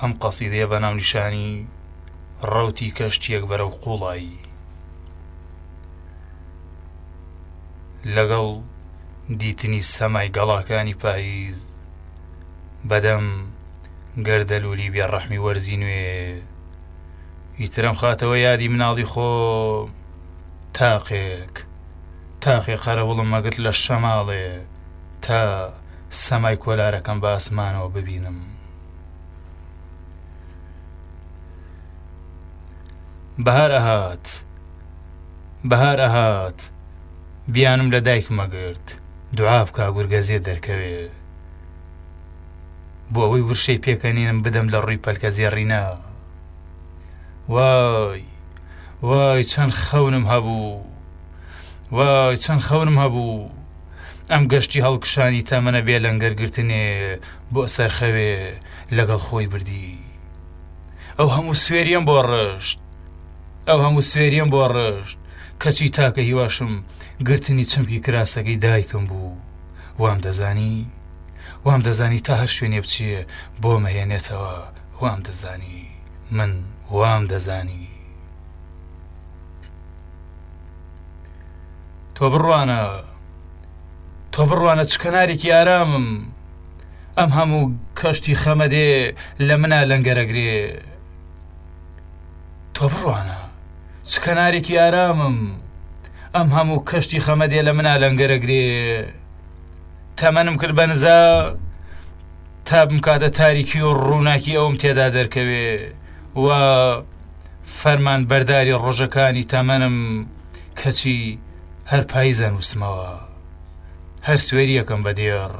ئەم قەسیدەیە بە ناونیشانی ڕەوتی کەشتیەک بەرەو قوڵایی لەگەڵ دیتنی سەمای گەڵاکانی پاییز بەدەم گەردەلولی بێڕەحمی وەرزی نوێ ئیترم خاتەوە یادی مناڵی خۆ تاقێک تاقێ قەرەوڵم مەگرت لە شەماڵێ تا سەمای کۆلارەکەم بە ئاسمانەوە ببینم. بەهار ئەهات بەهار ئەهات بیانم لە دایکم ئەگرت دوعا بکە گورگەزیە دەرکەوێ بۆ ئەوەی ورشەی پێکەنینم بدەم لە ڕووی پەلکە زێڕینە وای وای چەند خەونم هەبوو وای چەند خەونم هەبوو ئەم گەشتی هەڵکشانی تەمەنە بێ لەنگەرگرتنێ بۆ سەرخەوێ لەگەڵ خۆی بردی. ئەو هەموو سوێریەم بۆ ڕشت، ئەو هەموو سوێریەم بۆ ڕشت، کەچی تاکە هیواشم گرتنی چمکی کراسەکەی دایکم بوو، وام دەزانی، وام دەزانی تا هەر شوێنێ بچێ بۆمەهێنێتەوە، وام دەزانی، من وام دەزانی. تۆ بڕوانە تۆ بڕوانە چ کەنارێکی ئارامم ئەم هەموو کەشتی خەمە دێ لە منا لەنگەرەگرێ تۆ بڕوانە چ کەنارێکی ئارامم ئەم هەموو کەشتی خەمە دێ لە منا لەنگەرەگرێ تەمەنم کرد بە نزا تا بمکاتە تاریکی و ڕووناکی ئەوم تێدا دەرکەوێ و فەرمانبەرداری ڕۆژەکانی تەمەنم کەچی هەر پایز ئەنووسمەوە هەر سوێرییەکەم بە دێڕ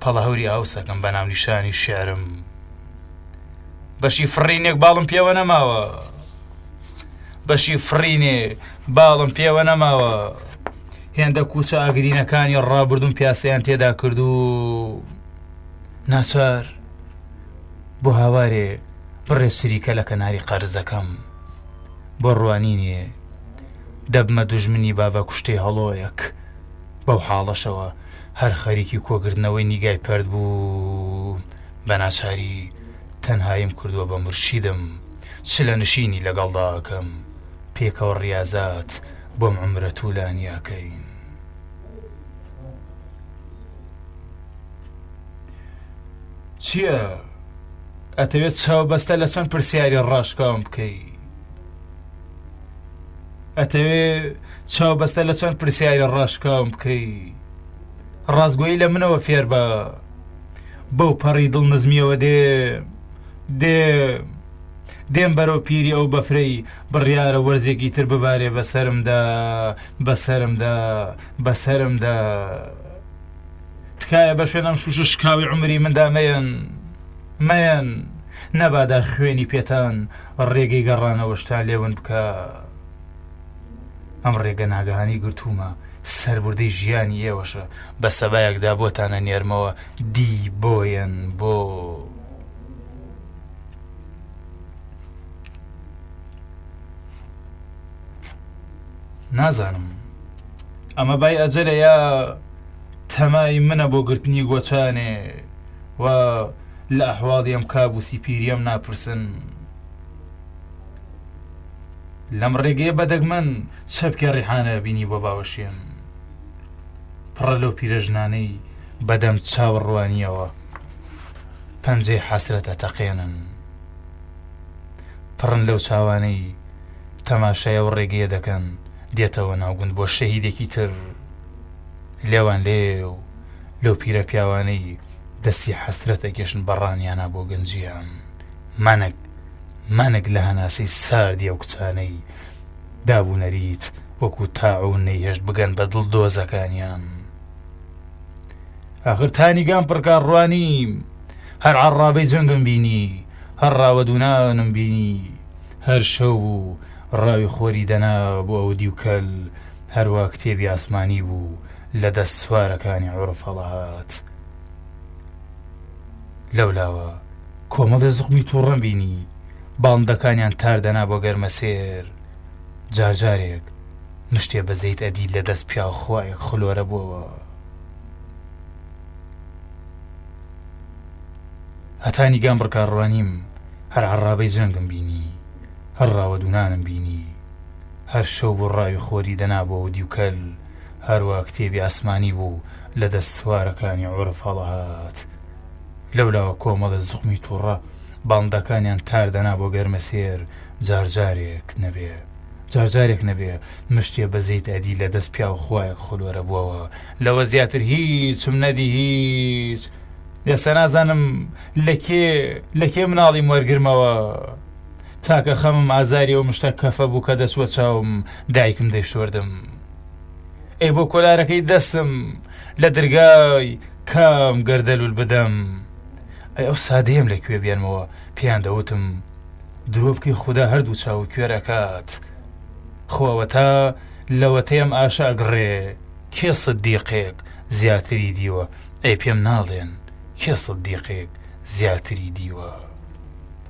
پەڵەهەوری ئاوسەکەم بە ناونیشانی شعرم بەشی فڕینێک باڵم پێوە نەماوە بەشی فڕینێ باڵم پێوە نەماوە هێندە کوچە ئاگرینەکانی ڕابردوم پیاسیان تێدا کردو ناچار بۆ هاوارێ بڕێ سریکە لە کەناری قەرز دەکەم بۆ ڕوانینێ دەبمە دوژمنی بابە کوشتەی هەڵۆیەک بەو حاڵەشەوە هەر خەریکی کۆگرتنەوەی نیگای پرد بوو بە ناچاری تەنهایم کردووە بە مرشیدم چ لە نشینی لەگەڵداکەم پێکەوە ڕاضات بۆم عمرە تولانیاکەین. چییە؟ ئەتەوێت چاوبەستە لە چەند پرسیاری ڕاشکاوم بکەی ئەتەوێ چاوبەستە لە چەند پرسیاری ڕاشکاوم بکەی ڕاستگۆیی لە منەوە فێر بە بەو پەڕی دڵ نزمیەوە دێ دێ دێم بەرەو پیری ئەو بەفرەی بڕیارە وەرزێکی تر ببارێ بەسرمدا بەسرمدا بەسرمدا. تکایە بەشێن ئەم سوچە شکاوی عمری مندا مەیەن مەیەن نەبادا خوێنی پێتان ڕێگەی گەڕانەوەشتا لێون بکە ئەم ڕێگە ناگەهانی گرتوومە سربردەی ژیانی ئێوەشە بە سەبایەکدا بۆتانە نێرمەوە دی بۆیەن بۆ نازانم ئەمە بای ئەجەلە یا تەمای منە بۆ گرتنی گۆچانێ و لە ئەحواڵی ئەم کابوسی پیریەم ناپرسن لەم ڕێگەیە بەدەگ من چەپکێ ڕیحانە بینی بۆ باوەشێن پڕە لەو پیرەژنانەی بەدەم چاوەڕوانیەوە پەنجەی حەسرەتە تەقێنن پڕن لەو چاوانەی تەماشای ئەو ڕێگەیە دەکەن دێتەوە ناوگوند بۆ شەهیدێکی تر لێوان لێ و لەو پیرە پیاوانەی دەستی حەسرەت ئەگەشن بەڕانیانە بۆ گەنجیان مانەک مانەک لە هەناسەی ساردی ئەو کچانەی دابوونەریت وەکو تاعون نەیهێشت بگەن بە دڵ دۆزەکانیان ئاخر تانیگان پڕکار ڕوانیم هەر عڕابەی جەنگم بینی هەر ڕاوە دووناونم بینی هەر شەو بوو ڕاوی خۆری دەنا بۆ ئەو دیوکەل، هەروا کتێبی ئاسمانی بوو لە دەست سوارەکانی عورف هەڵەهات. لەولاوە کۆمەڵێ زوقمی تووڕەم بینی، باڵندەکانیان تار دەنا بۆ گەرمەسێر. جار جارێک مشتێ بە زەیت ئەدی لە دەست پیاو خوایەک خلۆرە بۆوە. هەتا نیگام بڕکا ڕوانیم هەر عەڕابەی جەنگم بینی، هەر ڕاوە دوونانم بینی، هەر شەو بوو ڕاوی خۆری دەنا بۆ ودی و کەل، هەروا کتێبی ئاسمانی بوو لە دەست سوارەکانی عورف هەڵەهات. لەولاوە کۆمەڵە زوخمی تووڕە باڵندەکانیان کار دەنا بۆ گەرمەسێر، جار جارێک نەبێ جار جارێک نەبێ مشتێ بە زەیت ئەدی لە دەست پیاو خوایەک خلۆرە بووەوە، لەوە زیاتر هیچم نەدی هیچ! ئێستا نازانم لە کێ لە کێ مناڵیم وەرگرمەوە تاکە خەمم ئازاری و مشتە کەفە بوو کە دەچوە چاوم دایکم دەیشوردم ئێ بۆ کۆلارەکەی دەستم لە درگای کام گەردەلول بدەم ئەی ئەو سادەیەم لە کوێ بێنمەوە پێیان دەوتم درۆ بکەی خوددا هەردوو چاو و کوێرەکات خۆوەتا لەوەتەیەم ئاشاگڕێ کێ سدیقێک زیاتری دیوە ئەی پێم ناڵێن کێ سدیقێک زیاتری دیوە.